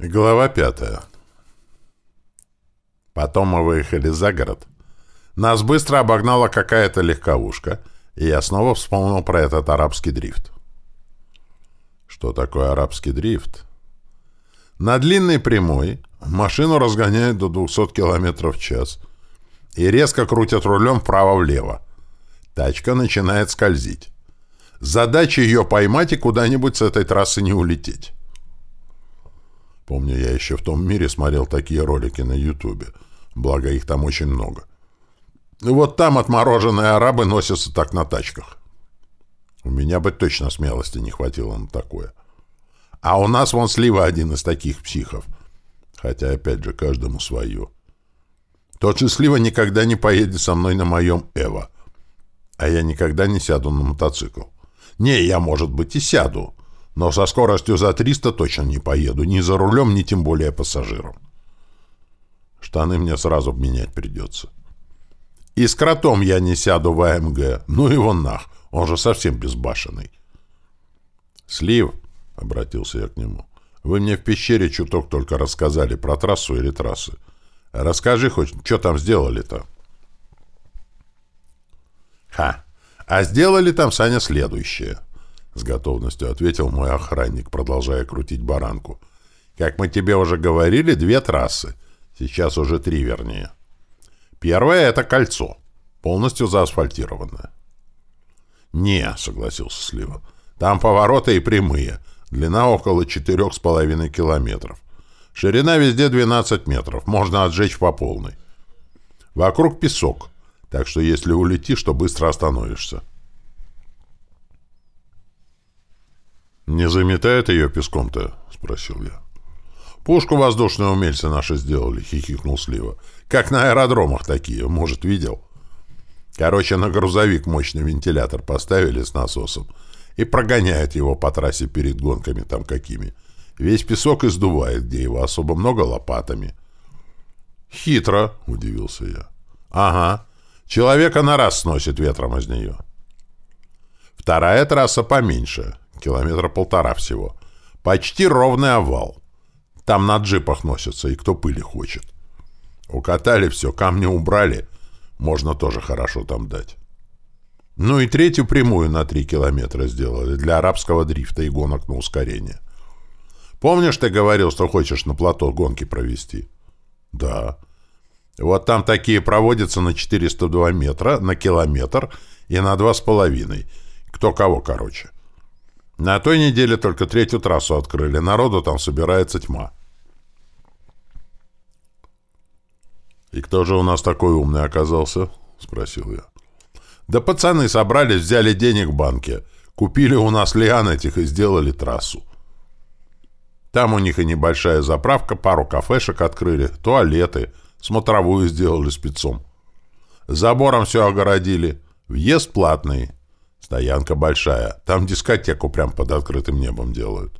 Глава пятая. Потом мы выехали за город. Нас быстро обогнала какая-то легковушка, и я снова вспомнил про этот арабский дрифт. Что такое арабский дрифт? На длинной прямой машину разгоняют до 200 км в час и резко крутят рулем вправо-влево. Тачка начинает скользить. Задача ее поймать и куда-нибудь с этой трассы не улететь. Помню, я еще в том мире смотрел такие ролики на Ютубе. Благо, их там очень много. Вот там отмороженные арабы носятся так на тачках. У меня бы точно смелости не хватило на такое. А у нас вон слива один из таких психов. Хотя, опять же, каждому свое. Тот же слива никогда не поедет со мной на моем Эво. А я никогда не сяду на мотоцикл. Не, я, может быть, и сяду. Но со скоростью за 300 точно не поеду, ни за рулем, ни тем более пассажиром. Штаны мне сразу менять придется. И с кротом я не сяду в АМГ. Ну его нах, он же совсем безбашенный. «Слив», — обратился я к нему, — «вы мне в пещере чуток только рассказали про трассу или трассы. Расскажи хоть, что там сделали-то?» «Ха! А сделали там, Саня, следующее». С готовностью ответил мой охранник, продолжая крутить баранку. Как мы тебе уже говорили, две трассы. Сейчас уже три, вернее. Первая — это кольцо. Полностью заасфальтированное. «Не», — согласился Слива. «Там повороты и прямые. Длина около четырех с половиной километров. Ширина везде 12 метров. Можно отжечь по полной. Вокруг песок. Так что если улетишь, то быстро остановишься. «Не заметает ее песком-то?» — спросил я. «Пушку воздушные умельцы наши сделали», — хихикнул Слива. «Как на аэродромах такие, может, видел?» Короче, на грузовик мощный вентилятор поставили с насосом и прогоняют его по трассе перед гонками там какими. Весь песок издувает, где его особо много, лопатами. «Хитро», — удивился я. «Ага. Человека на раз сносит ветром из нее». Вторая трасса поменьше, Километра полтора всего. Почти ровный овал. Там на джипах носятся, и кто пыли хочет. Укатали все, камни убрали. Можно тоже хорошо там дать. Ну и третью прямую на три километра сделали для арабского дрифта и гонок на ускорение. Помнишь, ты говорил, что хочешь на плато гонки провести? Да. Вот там такие проводятся на 402 метра, на километр и на два с половиной. Кто кого, короче. На той неделе только третью трассу открыли. Народу там собирается тьма. «И кто же у нас такой умный оказался?» — спросил я. «Да пацаны собрались, взяли денег в банке, купили у нас лиан этих и сделали трассу. Там у них и небольшая заправка, пару кафешек открыли, туалеты, смотровую сделали спецом. Забором все огородили, въезд платный, Стоянка большая. Там дискотеку прям под открытым небом делают.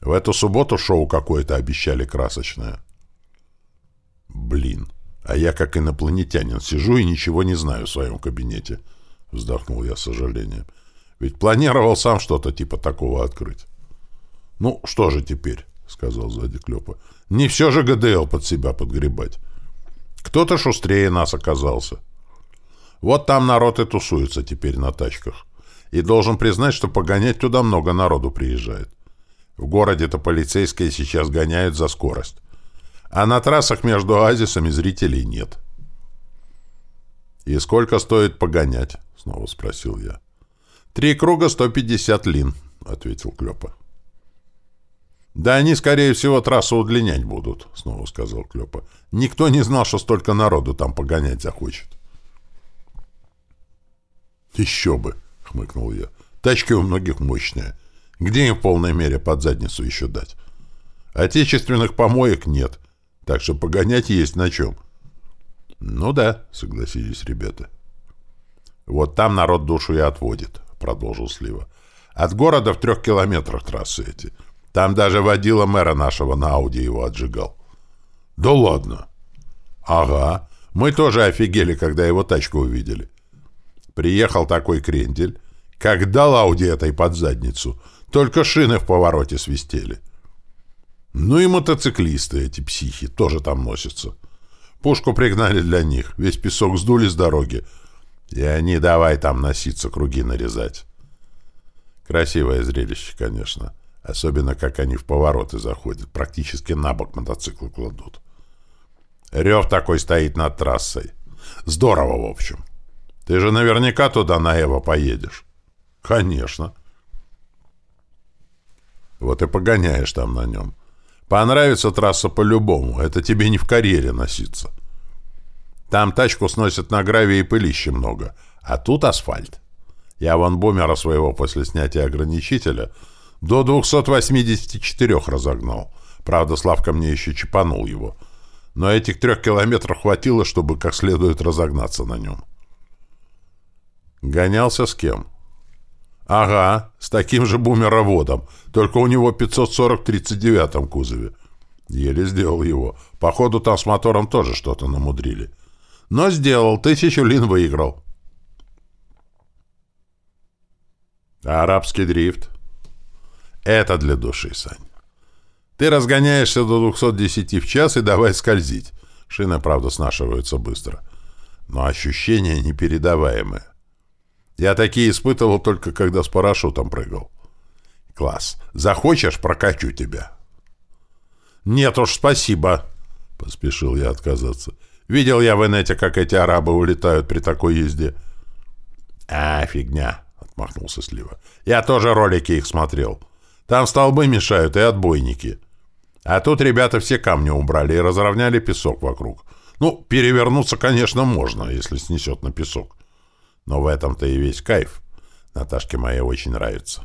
В эту субботу шоу какое-то обещали красочное. Блин, а я как инопланетянин сижу и ничего не знаю в своем кабинете. Вздохнул я с сожалением. Ведь планировал сам что-то типа такого открыть. Ну, что же теперь, сказал сзади Клёпа. Не все же ГДЛ под себя подгребать. Кто-то шустрее нас оказался. — вот там народ и тусуется теперь на тачках. И должен признать, что погонять туда много народу приезжает. В городе-то полицейские сейчас гоняют за скорость. А на трассах между оазисами зрителей нет. «И сколько стоит погонять?» — снова спросил я. «Три круга 150 лин», — ответил Клёпа. «Да они, скорее всего, трассу удлинять будут», — снова сказал Клёпа. «Никто не знал, что столько народу там погонять захочет». «Еще бы!» — хмыкнул я. «Тачки у многих мощные. Где им в полной мере под задницу еще дать? Отечественных помоек нет, так что погонять есть на чем». «Ну да», — согласились ребята. «Вот там народ душу и отводит», — продолжил Слива. «От города в трех километрах трассы эти. Там даже водила мэра нашего на Ауди его отжигал». «Да ладно!» «Ага. Мы тоже офигели, когда его тачку увидели. Приехал такой крендель, как дал Ауди этой под задницу, только шины в повороте свистели. Ну и мотоциклисты эти психи тоже там носятся. Пушку пригнали для них, весь песок сдули с дороги. И они давай там носиться, круги нарезать. Красивое зрелище, конечно. Особенно, как они в повороты заходят, практически на бок мотоциклы кладут. Рев такой стоит над трассой. Здорово, в общем. Ты же наверняка туда на Эво поедешь. Конечно. Вот и погоняешь там на нем. Понравится трасса по-любому. Это тебе не в карьере носиться. Там тачку сносят на гравии и пылище много. А тут асфальт. Я вон бумера своего после снятия ограничителя до 284 разогнал. Правда, Славка мне еще чипанул его. Но этих трех километров хватило, чтобы как следует разогнаться на нем. Гонялся с кем? Ага, с таким же бумероводом, только у него 540 в 39 кузове. Еле сделал его. Походу, там с мотором тоже что-то намудрили. Но сделал, тысячу лин выиграл. арабский дрифт? Это для души, Сань. Ты разгоняешься до 210 в час и давай скользить. Шины, правда, снашиваются быстро. Но ощущения непередаваемые. Я такие испытывал только когда с парашютом прыгал. Класс. Захочешь, прокачу тебя. Нет уж, спасибо. Поспешил я отказаться. Видел я в инете, как эти арабы улетают при такой езде. А, фигня, отмахнулся Слива. Я тоже ролики их смотрел. Там столбы мешают и отбойники. А тут ребята все камни убрали и разровняли песок вокруг. Ну, перевернуться, конечно, можно, если снесет на песок. Но в этом-то и весь кайф. Наташке моей очень нравится.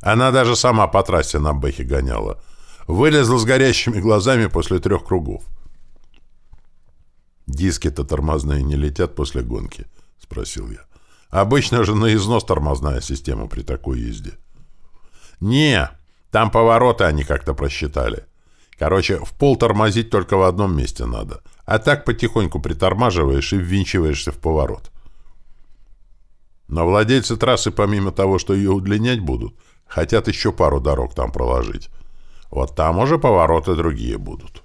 Она даже сама по трассе на бэхе гоняла. Вылезла с горящими глазами после трех кругов. «Диски-то тормозные не летят после гонки?» — спросил я. «Обычно же на износ тормозная система при такой езде». «Не, там повороты они как-то просчитали. Короче, в пол тормозить только в одном месте надо, а так потихоньку притормаживаешь и ввинчиваешься в поворот. Но владельцы трассы, помимо того, что ее удлинять будут, хотят еще пару дорог там проложить. Вот там уже повороты другие будут.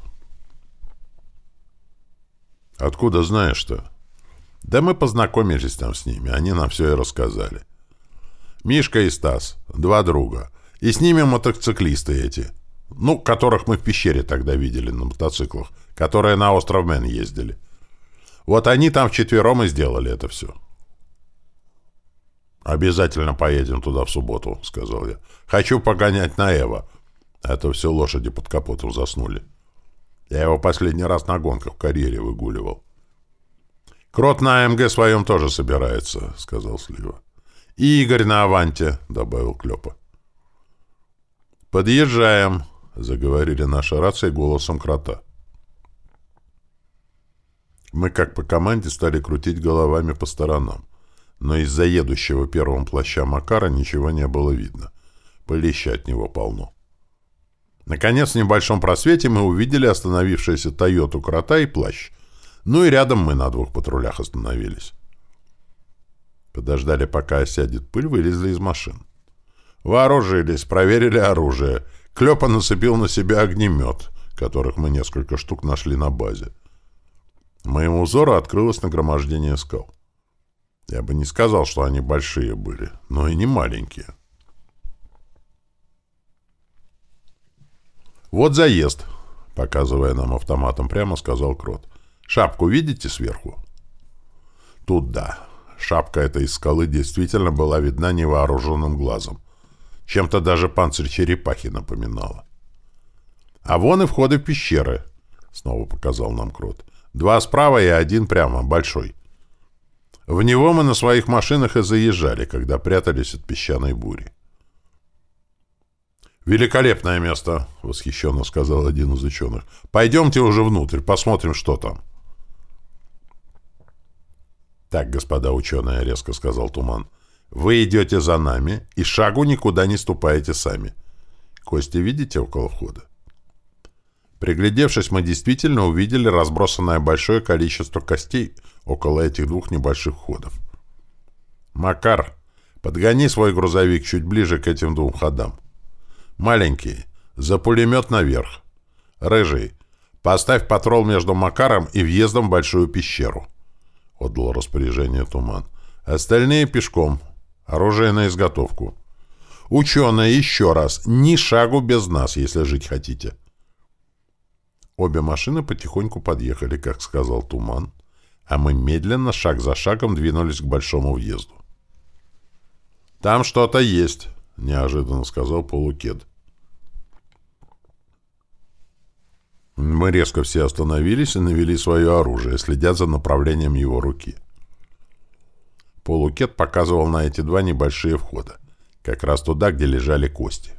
Откуда знаешь-то? Да мы познакомились там с ними, они нам все и рассказали. Мишка и Стас, два друга. И с ними мотоциклисты эти. Ну, которых мы в пещере тогда видели на мотоциклах, которые на остров Мэн ездили. Вот они там вчетвером и сделали это все. «Обязательно поедем туда в субботу», — сказал я. «Хочу погонять на Эво». А то все лошади под капотом заснули. Я его последний раз на гонках в карьере выгуливал. «Крот на АМГ своем тоже собирается», — сказал Слива. «И Игорь на Аванте», — добавил Клёпа. «Подъезжаем», — заговорили наши рации голосом крота. Мы, как по команде, стали крутить головами по сторонам но из-за едущего первым плаща Макара ничего не было видно. Пылища от него полно. Наконец, в небольшом просвете мы увидели остановившуюся Тойоту Крота и плащ. Ну и рядом мы на двух патрулях остановились. Подождали, пока осядет пыль, вылезли из машин. Вооружились, проверили оружие. Клёпа насыпил на себя огнемет, которых мы несколько штук нашли на базе. Моему взору открылось нагромождение скал. Я бы не сказал, что они большие были, но и не маленькие. «Вот заезд», — показывая нам автоматом прямо, сказал Крот. «Шапку видите сверху?» «Тут да. Шапка этой из скалы действительно была видна невооруженным глазом. Чем-то даже панцирь черепахи напоминала. «А вон и входы в пещеры», — снова показал нам Крот. «Два справа и один прямо, большой. В него мы на своих машинах и заезжали, когда прятались от песчаной бури. «Великолепное место!» — восхищенно сказал один из ученых. «Пойдемте уже внутрь, посмотрим, что там». «Так, господа ученые», — резко сказал Туман, — «вы идете за нами и шагу никуда не ступаете сами. Кости видите около входа?» Приглядевшись, мы действительно увидели разбросанное большое количество костей около этих двух небольших входов. «Макар, подгони свой грузовик чуть ближе к этим двум ходам. Маленький, за пулемет наверх. «Рыжий, поставь патрол между Макаром и въездом в большую пещеру», — отдал распоряжение Туман. «Остальные пешком. Оружие на изготовку. Ученые, еще раз, ни шагу без нас, если жить хотите». Обе машины потихоньку подъехали, как сказал Туман, а мы медленно, шаг за шагом, двинулись к большому въезду. «Там что-то есть», — неожиданно сказал полукед. Мы резко все остановились и навели свое оружие, следя за направлением его руки. Полукет показывал на эти два небольшие входа, как раз туда, где лежали кости.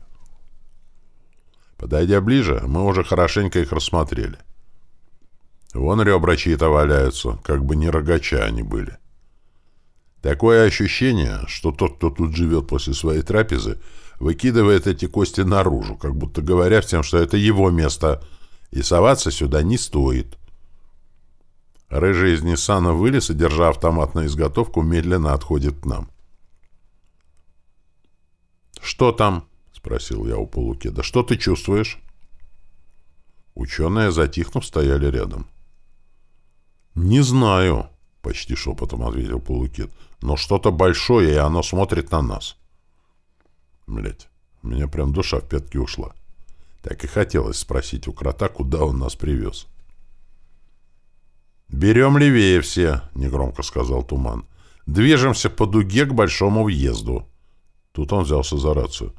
Подойдя ближе, мы уже хорошенько их рассмотрели. Вон ребра чьи-то валяются, как бы не рогача они были. Такое ощущение, что тот, кто тут живет после своей трапезы, выкидывает эти кости наружу, как будто говоря всем, что это его место, и соваться сюда не стоит. Рыжий из Ниссана вылез и, держа автомат на изготовку, медленно отходит к нам. «Что там?» — спросил я у полукеда. «Что ты чувствуешь?» Ученые, затихнув, стояли рядом. «Не знаю», — почти шепотом ответил полукет. «Но что-то большое, и оно смотрит на нас». Блять, у меня прям душа в пятки ушла. Так и хотелось спросить у крота, куда он нас привез. «Берем левее все», — негромко сказал Туман. «Движемся по дуге к большому въезду». Тут он взялся за рацию.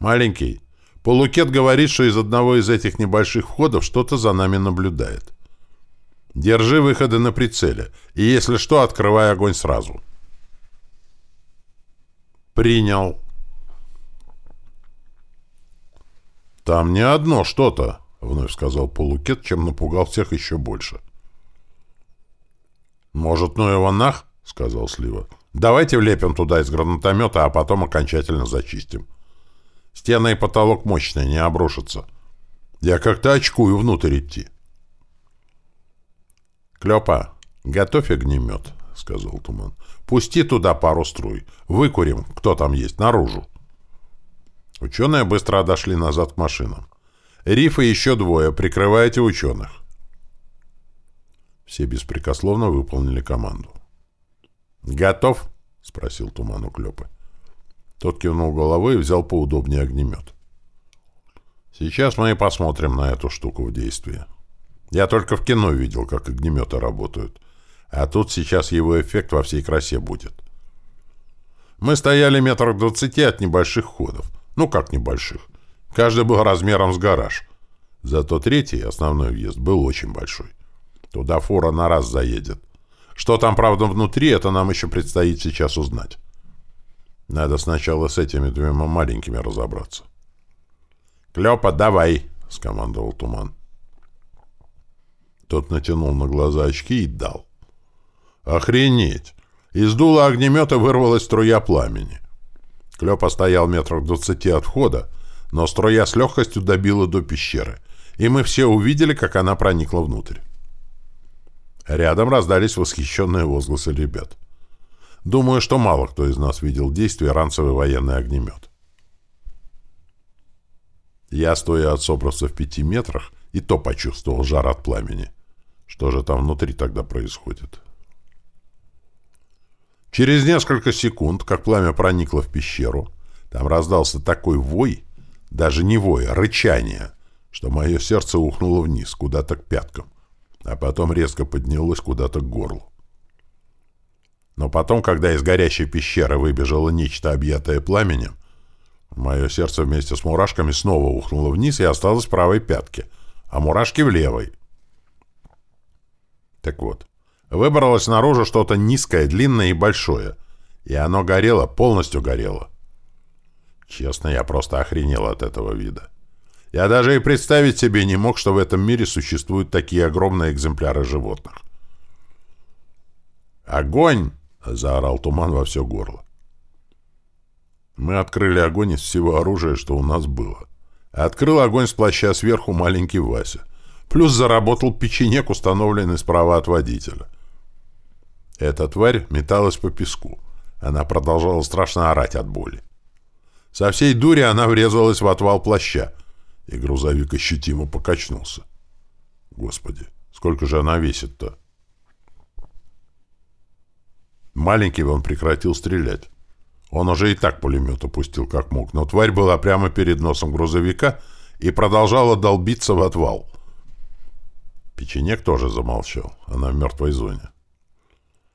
«Маленький, Полукет говорит, что из одного из этих небольших входов что-то за нами наблюдает. Держи выходы на прицеле, и если что, открывай огонь сразу». «Принял». «Там не одно что-то», — вновь сказал Полукет, чем напугал всех еще больше. «Может, ну его нах?» — сказал Слива. «Давайте влепим туда из гранатомета, а потом окончательно зачистим. Стены и потолок мощные, не обрушатся. Я как-то очкую внутрь идти». «Клёпа, готовь огнемет», — сказал Туман. «Пусти туда пару струй. Выкурим, кто там есть, наружу». Ученые быстро отошли назад к машинам. Риф и еще двое, прикрывайте ученых. Все беспрекословно выполнили команду. «Готов?» — спросил Туман у Клёпы. Тот кивнул головой и взял поудобнее огнемет. «Сейчас мы и посмотрим на эту штуку в действии. Я только в кино видел, как огнеметы работают. А тут сейчас его эффект во всей красе будет. Мы стояли метрах двадцати от небольших ходов. Ну, как небольших. Каждый был размером с гараж. Зато третий, основной въезд, был очень большой. Туда фура на раз заедет. Что там, правда, внутри, это нам еще предстоит сейчас узнать. Надо сначала с этими двумя маленькими разобраться. «Клёпа, давай!» — скомандовал Туман. Тот натянул на глаза очки и дал. «Охренеть!» Из дула огнемета вырвалась струя пламени. Клёпа стоял метров двадцати от входа, но струя с легкостью добила до пещеры, и мы все увидели, как она проникла внутрь. Рядом раздались восхищенные возгласы ребят. Думаю, что мало кто из нас видел действие ранцевый военный огнемет. Я, стоя от собраться в пяти метрах, и то почувствовал жар от пламени. Что же там внутри тогда происходит? Через несколько секунд, как пламя проникло в пещеру, там раздался такой вой, даже не вой, а рычание, что мое сердце ухнуло вниз, куда-то к пяткам а потом резко поднялось куда-то к горлу. Но потом, когда из горящей пещеры выбежало нечто, объятое пламенем, мое сердце вместе с мурашками снова ухнуло вниз и осталось в правой пятке, а мурашки в левой. Так вот, выбралось наружу что-то низкое, длинное и большое, и оно горело, полностью горело. Честно, я просто охренел от этого вида. Я даже и представить себе не мог, что в этом мире существуют такие огромные экземпляры животных. «Огонь!» — заорал туман во все горло. Мы открыли огонь из всего оружия, что у нас было. Открыл огонь с плаща сверху маленький Вася. Плюс заработал печенек, установленный справа от водителя. Эта тварь металась по песку. Она продолжала страшно орать от боли. Со всей дури она врезалась в отвал плаща, и грузовик ощутимо покачнулся. Господи, сколько же она весит-то? Маленький он прекратил стрелять. Он уже и так пулемет опустил как мог, но тварь была прямо перед носом грузовика и продолжала долбиться в отвал. Печенек тоже замолчал. Она в мертвой зоне.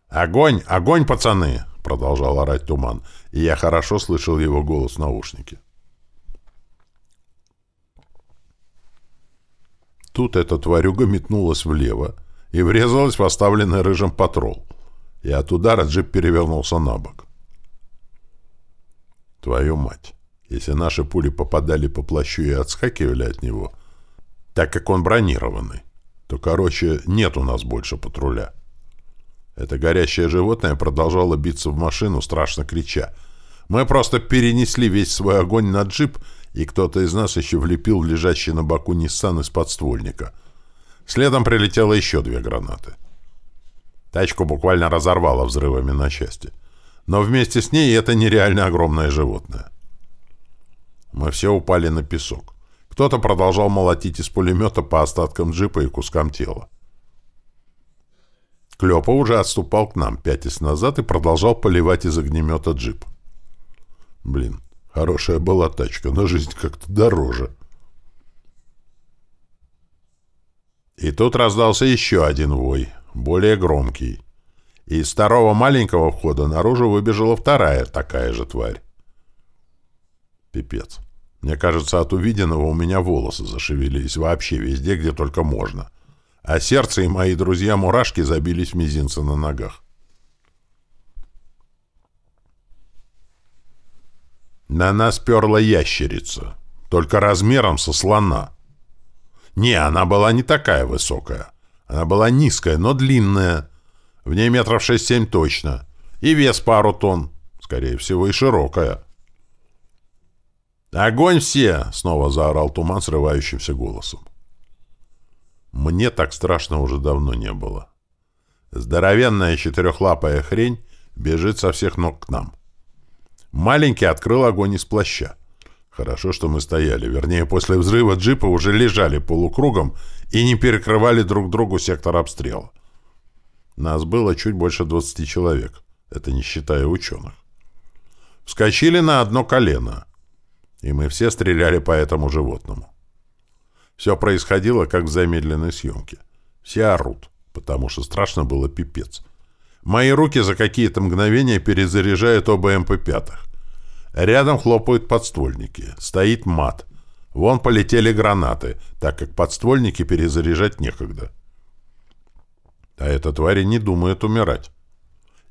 «Огонь! Огонь, пацаны!» — продолжал орать туман, и я хорошо слышал его голос в наушнике. Тут эта тварюга метнулась влево и врезалась в оставленный рыжим патрол, и от удара джип перевернулся на бок. Твою мать! Если наши пули попадали по плащу и отскакивали от него, так как он бронированный, то, короче, нет у нас больше патруля. Это горящее животное продолжало биться в машину, страшно крича. Мы просто перенесли весь свой огонь на джип, и кто-то из нас еще влепил в лежащий на боку Ниссан из подствольника. Следом прилетело еще две гранаты. Тачку буквально разорвало взрывами на части. Но вместе с ней это нереально огромное животное. Мы все упали на песок. Кто-то продолжал молотить из пулемета по остаткам джипа и кускам тела. Клёпа уже отступал к нам, пятясь назад, и продолжал поливать из огнемета джип. Блин, хорошая была тачка, но жизнь как-то дороже. И тут раздался еще один вой, более громкий. И из второго маленького входа наружу выбежала вторая такая же тварь. Пипец. Мне кажется, от увиденного у меня волосы зашевелились вообще везде, где только можно а сердце и мои друзья-мурашки забились в мизинцы на ногах. На нас перла ящерица, только размером со слона. Не, она была не такая высокая. Она была низкая, но длинная. В ней метров шесть-семь точно. И вес пару тонн. Скорее всего, и широкая. «Огонь все!» — снова заорал туман срывающимся голосом. Мне так страшно уже давно не было. Здоровенная четырехлапая хрень бежит со всех ног к нам. Маленький открыл огонь из плаща. Хорошо, что мы стояли. Вернее, после взрыва джипа уже лежали полукругом и не перекрывали друг другу сектор обстрела. Нас было чуть больше 20 человек. Это не считая ученых. Вскочили на одно колено. И мы все стреляли по этому животному. Все происходило, как в замедленной съемке. Все орут, потому что страшно было пипец. Мои руки за какие-то мгновения перезаряжают оба МП-5. Рядом хлопают подствольники. Стоит мат. Вон полетели гранаты, так как подствольники перезаряжать некогда. А эта тварь не думает умирать.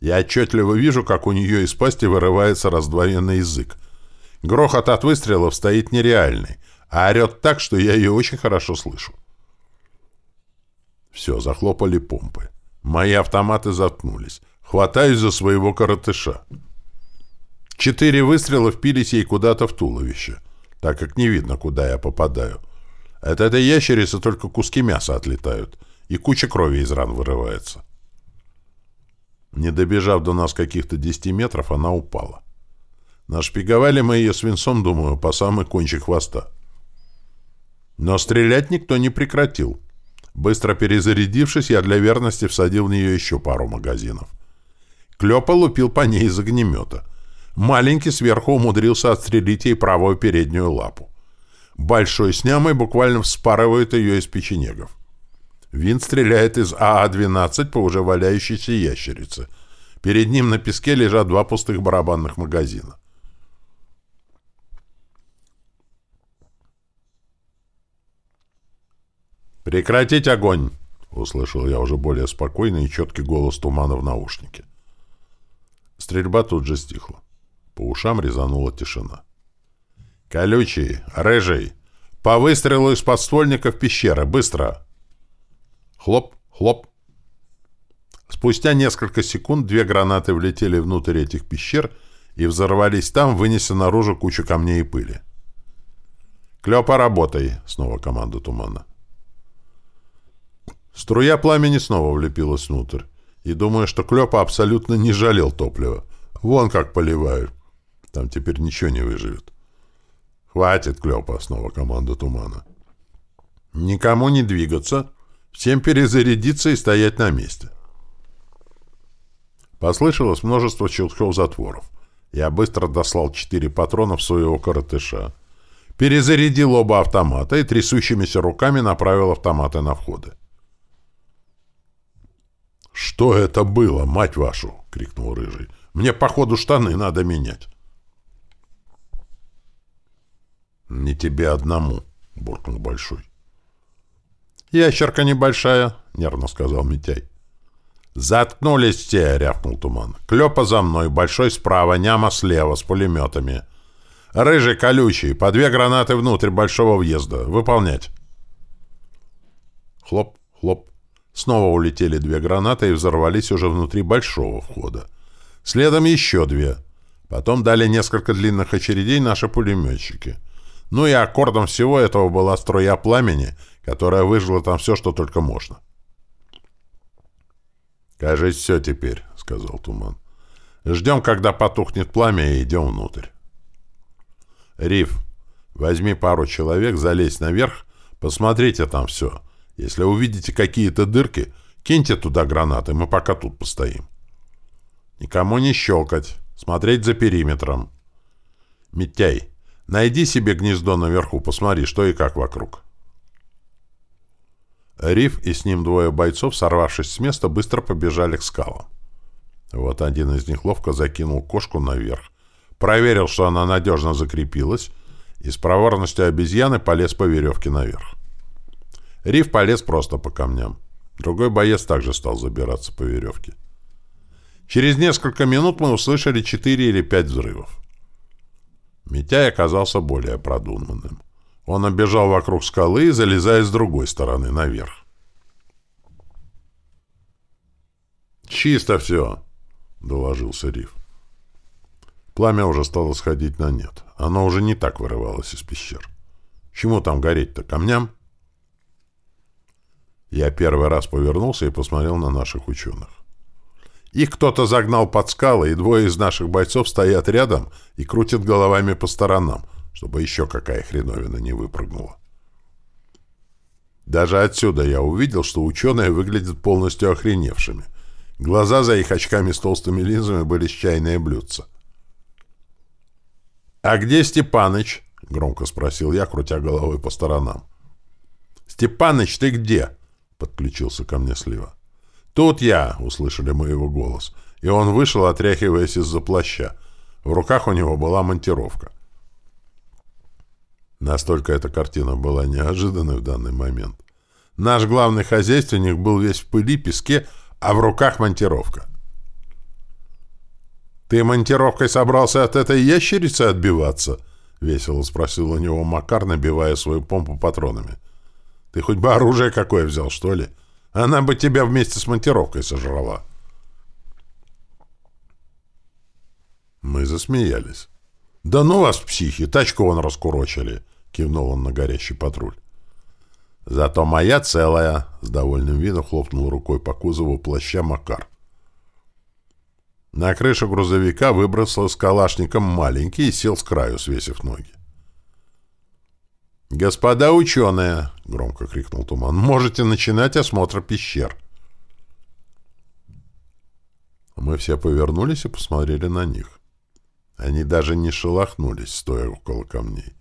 Я отчетливо вижу, как у нее из пасти вырывается раздвоенный язык. Грохот от выстрелов стоит нереальный а орет так, что я ее очень хорошо слышу. Все, захлопали помпы. Мои автоматы заткнулись. Хватаюсь за своего коротыша. Четыре выстрела впились ей куда-то в туловище, так как не видно, куда я попадаю. От этой ящерицы только куски мяса отлетают, и куча крови из ран вырывается. Не добежав до нас каких-то десяти метров, она упала. Нашпиговали мы ее свинцом, думаю, по самый кончик хвоста. Но стрелять никто не прекратил. Быстро перезарядившись, я для верности всадил в нее еще пару магазинов. Клёпа лупил по ней из огнемета. Маленький сверху умудрился отстрелить ей правую переднюю лапу. Большой с нямой буквально вспарывает ее из печенегов. Винт стреляет из АА-12 по уже валяющейся ящерице. Перед ним на песке лежат два пустых барабанных магазина. «Прекратить огонь!» — услышал я уже более спокойный и четкий голос тумана в наушнике. Стрельба тут же стихла. По ушам резанула тишина. «Колючий! Рыжий! По выстрелу из подствольников пещеры! Быстро!» Хлоп, хлоп. Спустя несколько секунд две гранаты влетели внутрь этих пещер и взорвались там, вынеся наружу кучу камней и пыли. «Клёпа, работай!» — снова команда тумана. Струя пламени снова влепилась внутрь. И думаю, что Клёпа абсолютно не жалел топлива. Вон как поливают. Там теперь ничего не выживет. «Хватит, Клёпа!» — снова команда тумана. «Никому не двигаться, всем перезарядиться и стоять на месте». Послышалось множество щелчков затворов. Я быстро дослал четыре патрона в своего коротыша. Перезарядил оба автомата и трясущимися руками направил автоматы на входы. «Что это было, мать вашу?» — крикнул Рыжий. «Мне, походу, штаны надо менять». «Не тебе одному», — буркнул Большой. «Ящерка небольшая», — нервно сказал Митяй. «Заткнулись все!» — рявкнул Туман. «Клёпа за мной, Большой справа, Няма слева, с пулеметами. Рыжий колючий, по две гранаты внутрь большого въезда. Выполнять!» Хлоп, хлоп. Снова улетели две гранаты и взорвались уже внутри большого входа. Следом еще две. Потом дали несколько длинных очередей наши пулеметчики. Ну и аккордом всего этого была струя пламени, которая выжила там все, что только можно. «Кажись, все теперь», — сказал Туман. «Ждем, когда потухнет пламя, и идем внутрь». «Риф, возьми пару человек, залезь наверх, посмотрите там все. Если увидите какие-то дырки, киньте туда гранаты, мы пока тут постоим». «Никому не щелкать, смотреть за периметром». «Митяй, найди себе гнездо наверху, посмотри, что и как вокруг». Риф и с ним двое бойцов, сорвавшись с места, быстро побежали к скалам. Вот один из них ловко закинул кошку наверх, проверил, что она надежно закрепилась, и с проворностью обезьяны полез по веревке наверх. Риф полез просто по камням. Другой боец также стал забираться по веревке. Через несколько минут мы услышали четыре или пять взрывов. Митяй оказался более продуманным. Он обежал вокруг скалы, залезая с другой стороны наверх. «Чисто все», — доложился Риф. Пламя уже стало сходить на нет. Оно уже не так вырывалось из пещер. Чему там гореть-то? Камням? Я первый раз повернулся и посмотрел на наших ученых. Их кто-то загнал под скалы, и двое из наших бойцов стоят рядом и крутят головами по сторонам — чтобы еще какая хреновина не выпрыгнула. Даже отсюда я увидел, что ученые выглядят полностью охреневшими. Глаза за их очками с толстыми линзами были с чайные блюдца. «А где Степаныч?» — громко спросил я, крутя головой по сторонам. «Степаныч, ты где?» — подключился ко мне слива. «Тут я!» — услышали мы его голос. И он вышел, отряхиваясь из-за плаща. В руках у него была монтировка. Настолько эта картина была неожиданной в данный момент. Наш главный хозяйственник был весь в пыли, песке, а в руках монтировка. «Ты монтировкой собрался от этой ящерицы отбиваться?» — весело спросил у него Макар, набивая свою помпу патронами. «Ты хоть бы оружие какое взял, что ли? Она бы тебя вместе с монтировкой сожрала». Мы засмеялись. «Да ну вас, психи, тачку вон раскурочили!» — кивнул он на горящий патруль. «Зато моя целая!» — с довольным видом хлопнул рукой по кузову плаща Макар. На крышу грузовика выбросил с калашником маленький и сел с краю, свесив ноги. «Господа ученые!» — громко крикнул Туман. «Можете начинать осмотр пещер!» Мы все повернулись и посмотрели на них. Они даже не шелохнулись, стоя около камней.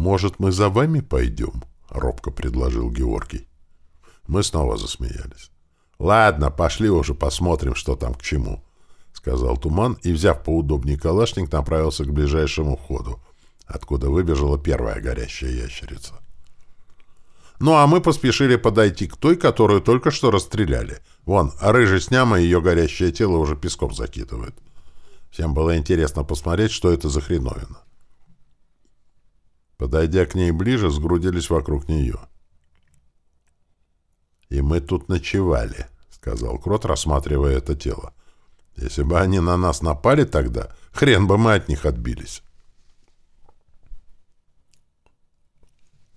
«Может, мы за вами пойдем?» — робко предложил Георгий. Мы снова засмеялись. «Ладно, пошли уже посмотрим, что там к чему», — сказал Туман и, взяв поудобнее калашник, направился к ближайшему входу, откуда выбежала первая горящая ящерица. Ну, а мы поспешили подойти к той, которую только что расстреляли. Вон, рыжий сняма ее горящее тело уже песком закидывает. Всем было интересно посмотреть, что это за хреновина. Подойдя к ней ближе, сгрудились вокруг нее. «И мы тут ночевали», — сказал Крот, рассматривая это тело. «Если бы они на нас напали тогда, хрен бы мы от них отбились».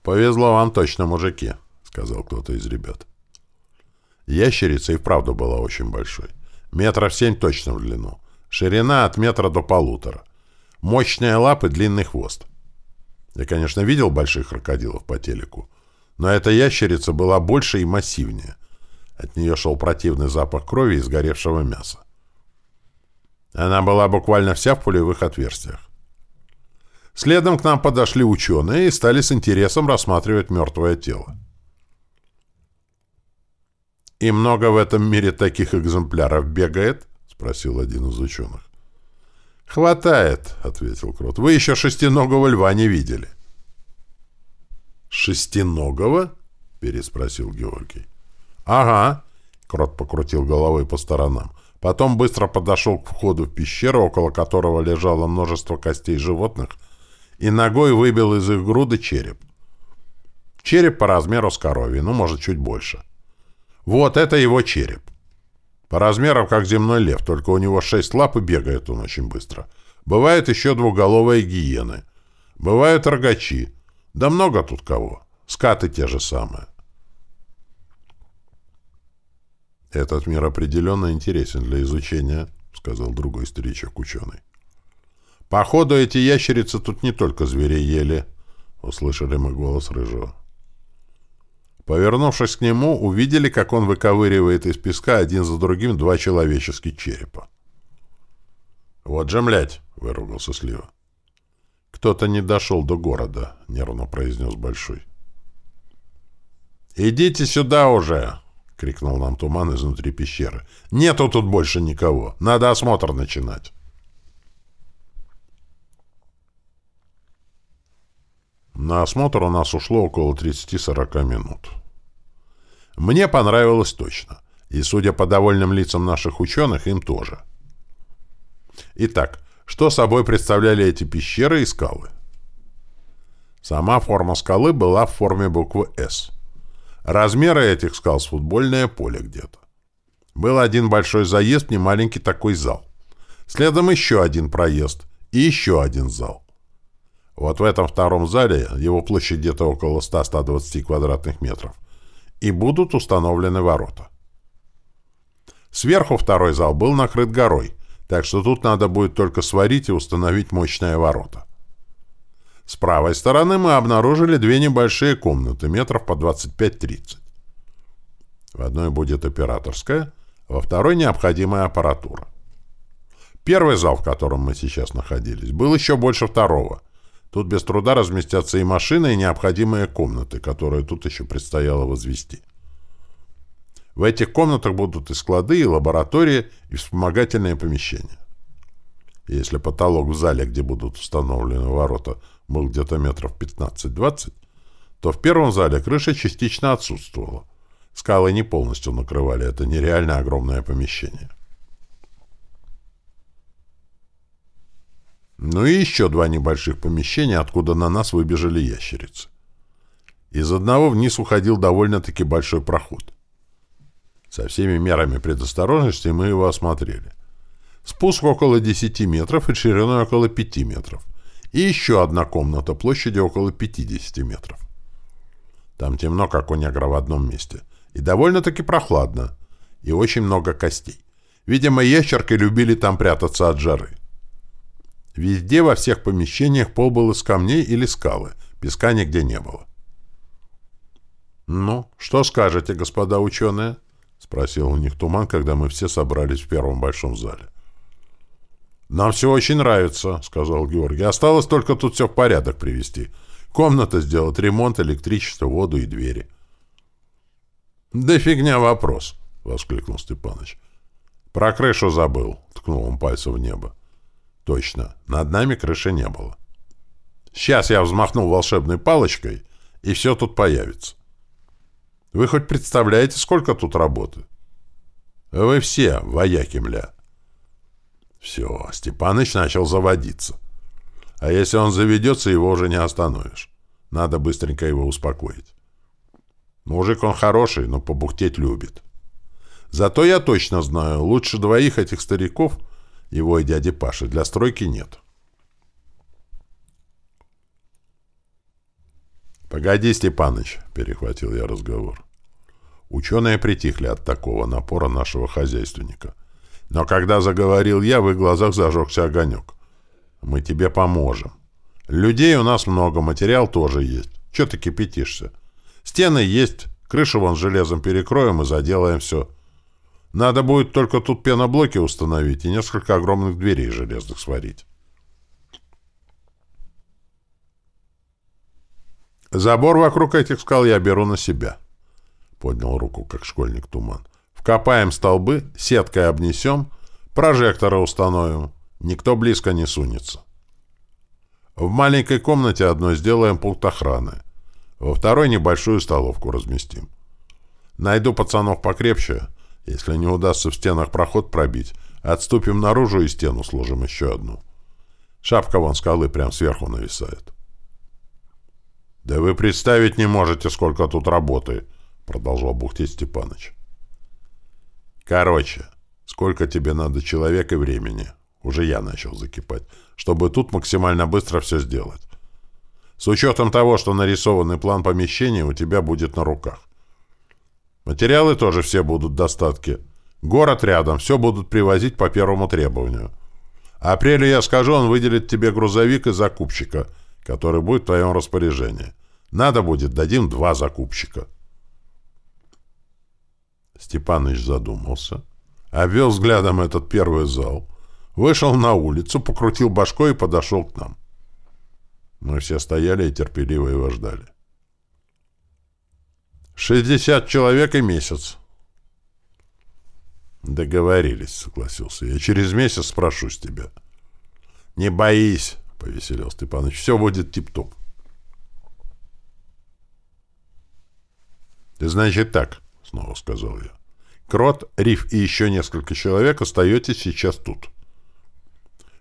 «Повезло вам точно, мужики», — сказал кто-то из ребят. Ящерица и вправду была очень большой. Метров семь точно в длину. Ширина от метра до полутора. Мощные лапы, длинный хвост. Я, конечно, видел больших крокодилов по телеку, но эта ящерица была больше и массивнее. От нее шел противный запах крови и сгоревшего мяса. Она была буквально вся в пулевых отверстиях. Следом к нам подошли ученые и стали с интересом рассматривать мертвое тело. «И много в этом мире таких экземпляров бегает?» — спросил один из ученых. «Хватает», — ответил Крот. «Вы еще шестиногого льва не видели». «Шестиногого?» — переспросил Георгий. «Ага», — Крот покрутил головой по сторонам. Потом быстро подошел к входу в пещеру, около которого лежало множество костей животных, и ногой выбил из их груды череп. Череп по размеру с коровьей, ну, может, чуть больше. Вот это его череп. По размерам, как земной лев, только у него шесть лап и бегает он очень быстро. Бывают еще двуголовые гиены. Бывают рогачи. Да много тут кого. Скаты те же самые. «Этот мир определенно интересен для изучения», — сказал другой старичок-ученый. «Походу, эти ящерицы тут не только зверей ели», — услышали мы голос Рыжего. Повернувшись к нему, увидели, как он выковыривает из песка один за другим два человеческих черепа. «Вот же, млядь!» — выругался Слива. «Кто-то не дошел до города», — нервно произнес Большой. «Идите сюда уже!» — крикнул нам туман изнутри пещеры. «Нету тут больше никого. Надо осмотр начинать». На осмотр у нас ушло около 30-40 минут. Мне понравилось точно. И, судя по довольным лицам наших ученых, им тоже. Итак, что собой представляли эти пещеры и скалы? Сама форма скалы была в форме буквы «С». Размеры этих скал с футбольное поле где-то. Был один большой заезд, не маленький такой зал. Следом еще один проезд и еще один зал. Вот в этом втором зале, его площадь где-то около 100-120 квадратных метров, и будут установлены ворота. Сверху второй зал был накрыт горой, так что тут надо будет только сварить и установить мощные ворота. С правой стороны мы обнаружили две небольшие комнаты, метров по 25-30. В одной будет операторская, во второй необходимая аппаратура. Первый зал, в котором мы сейчас находились, был еще больше второго. Тут без труда разместятся и машины, и необходимые комнаты, которые тут еще предстояло возвести. В этих комнатах будут и склады, и лаборатории, и вспомогательные помещения. Если потолок в зале, где будут установлены ворота, был где-то метров 15-20, то в первом зале крыша частично отсутствовала. Скалы не полностью накрывали это нереально огромное помещение. Ну и еще два небольших помещения, откуда на нас выбежали ящерицы. Из одного вниз уходил довольно-таки большой проход. Со всеми мерами предосторожности мы его осмотрели. Спуск около 10 метров и шириной около 5 метров и еще одна комната площадью около 50 метров. Там темно, как у негра в одном месте, и довольно-таки прохладно, и очень много костей. Видимо, ящерки любили там прятаться от жары. Везде, во всех помещениях, пол был из камней или скалы, песка нигде не было. «Ну, что скажете, господа ученые?» — спросил у них Туман, когда мы все собрались в первом большом зале. «Нам все очень нравится», — сказал Георгий. «Осталось только тут все в порядок привести. Комната сделать, ремонт, электричество, воду и двери». «Да фигня вопрос», — воскликнул Степаныч. «Про крышу забыл», — ткнул он пальцем в небо. «Точно, над нами крыши не было. Сейчас я взмахну волшебной палочкой, и все тут появится. Вы хоть представляете, сколько тут работы? Вы все вояки, мля». Все, Степаныч начал заводиться. А если он заведется, его уже не остановишь. Надо быстренько его успокоить. Мужик он хороший, но побухтеть любит. Зато я точно знаю, лучше двоих этих стариков, его и дяди Паши, для стройки нет. «Погоди, Степаныч», — перехватил я разговор. Ученые притихли от такого напора нашего хозяйственника — но когда заговорил я, в их глазах зажегся огонек. «Мы тебе поможем. Людей у нас много, материал тоже есть. Че ты кипятишься? Стены есть, крышу вон железом перекроем и заделаем все. Надо будет только тут пеноблоки установить и несколько огромных дверей железных сварить. Забор вокруг этих скал я беру на себя. Поднял руку, как школьник туман. Вкопаем столбы, сеткой обнесем, прожекторы установим. Никто близко не сунется. В маленькой комнате одной сделаем пункт охраны. Во второй небольшую столовку разместим. Найду пацанов покрепче. Если не удастся в стенах проход пробить, отступим наружу и стену сложим еще одну. Шапка вон скалы прям сверху нависает. «Да вы представить не можете, сколько тут работы!» — продолжал бухтеть Степаныч. «Короче, сколько тебе надо человек и времени?» Уже я начал закипать. «Чтобы тут максимально быстро все сделать. С учетом того, что нарисованный план помещения у тебя будет на руках. Материалы тоже все будут достатки. Город рядом, все будут привозить по первому требованию. Апрелю я скажу, он выделит тебе грузовик и закупщика, который будет в твоем распоряжении. Надо будет, дадим два закупщика». Степаныч задумался, обвел взглядом этот первый зал, вышел на улицу, покрутил башкой и подошел к нам. Мы все стояли и терпеливо его ждали. «Шестьдесят человек и месяц». «Договорились», — согласился я. «Через месяц спрошу с тебя». «Не боись», — повеселил Степаныч. «Все будет тип-топ». «Значит так», — снова сказал я. «Крот, Риф и еще несколько человек остаетесь сейчас тут.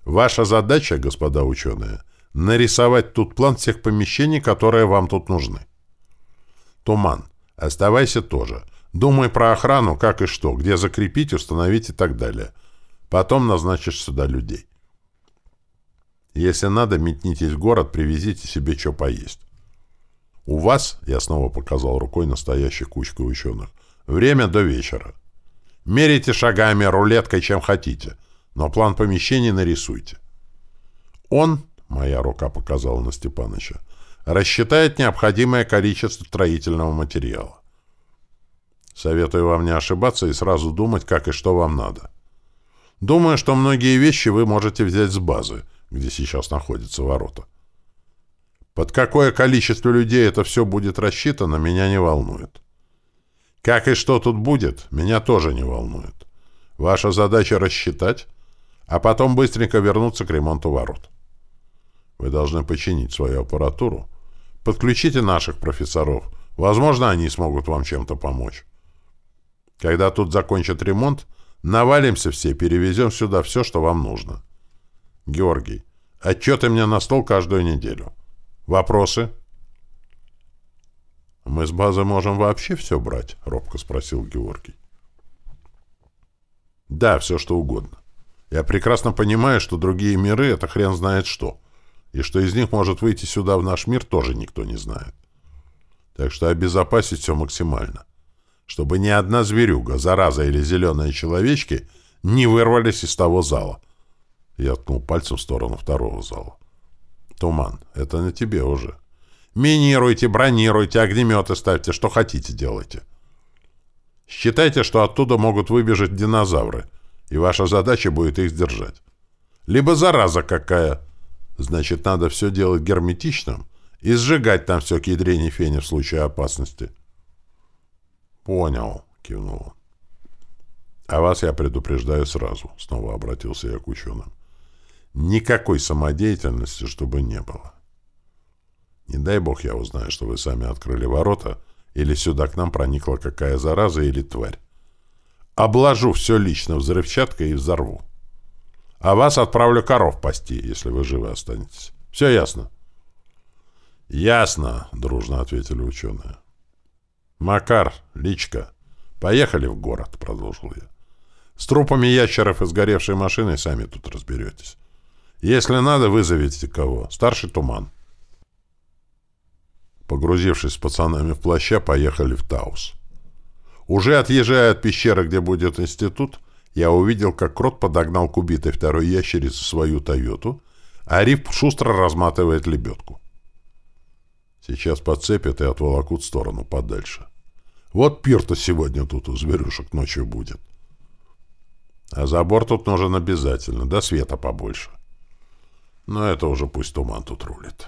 Ваша задача, господа ученые, нарисовать тут план всех помещений, которые вам тут нужны. Туман, оставайся тоже. Думай про охрану, как и что, где закрепить, установить и так далее. Потом назначишь сюда людей. Если надо, метнитесь в город, привезите себе что поесть. У вас, я снова показал рукой настоящей кучкой ученых, время до вечера. Мерите шагами, рулеткой, чем хотите, но план помещений нарисуйте. Он, моя рука показала на Степаныча, рассчитает необходимое количество строительного материала. Советую вам не ошибаться и сразу думать, как и что вам надо. Думаю, что многие вещи вы можете взять с базы, где сейчас находятся ворота. Под какое количество людей это все будет рассчитано, меня не волнует. Как и что тут будет, меня тоже не волнует. Ваша задача рассчитать, а потом быстренько вернуться к ремонту ворот. Вы должны починить свою аппаратуру. Подключите наших профессоров. Возможно, они смогут вам чем-то помочь. Когда тут закончат ремонт, навалимся все, перевезем сюда все, что вам нужно. Георгий, отчеты мне на стол каждую неделю. Вопросы? Мы с базы можем вообще все брать? Робко спросил Георгий. Да, все что угодно. Я прекрасно понимаю, что другие миры — это хрен знает что. И что из них может выйти сюда в наш мир, тоже никто не знает. Так что обезопасить все максимально. Чтобы ни одна зверюга, зараза или зеленые человечки не вырвались из того зала. Я ткнул пальцем в сторону второго зала. Туман, это на тебе уже. Минируйте, бронируйте, огнеметы ставьте, что хотите делайте. Считайте, что оттуда могут выбежать динозавры, и ваша задача будет их сдержать. Либо зараза какая. Значит, надо все делать герметичным и сжигать там все к ядрене фени в случае опасности. Понял, кивнул он. А вас я предупреждаю сразу, снова обратился я к ученым. Никакой самодеятельности, чтобы не было. Не дай бог я узнаю, что вы сами открыли ворота, или сюда к нам проникла какая зараза или тварь. Обложу все лично взрывчаткой и взорву. А вас отправлю коров пасти, если вы живы останетесь. Все ясно? Ясно, дружно ответили ученые. Макар, Личка, поехали в город, продолжил я. С трупами ящеров и сгоревшей машиной сами тут разберетесь. Если надо, вызовите кого. Старший туман. Погрузившись с пацанами в плаща, поехали в Таус. Уже отъезжая от пещеры, где будет институт, я увидел, как Крот подогнал к убитой второй ящерице свою «Тойоту», а Риф шустро разматывает лебедку. Сейчас подцепят и отволокут в сторону подальше. Вот пир-то сегодня тут у зверюшек ночью будет. А забор тут нужен обязательно, до света побольше. Но это уже пусть туман тут рулит.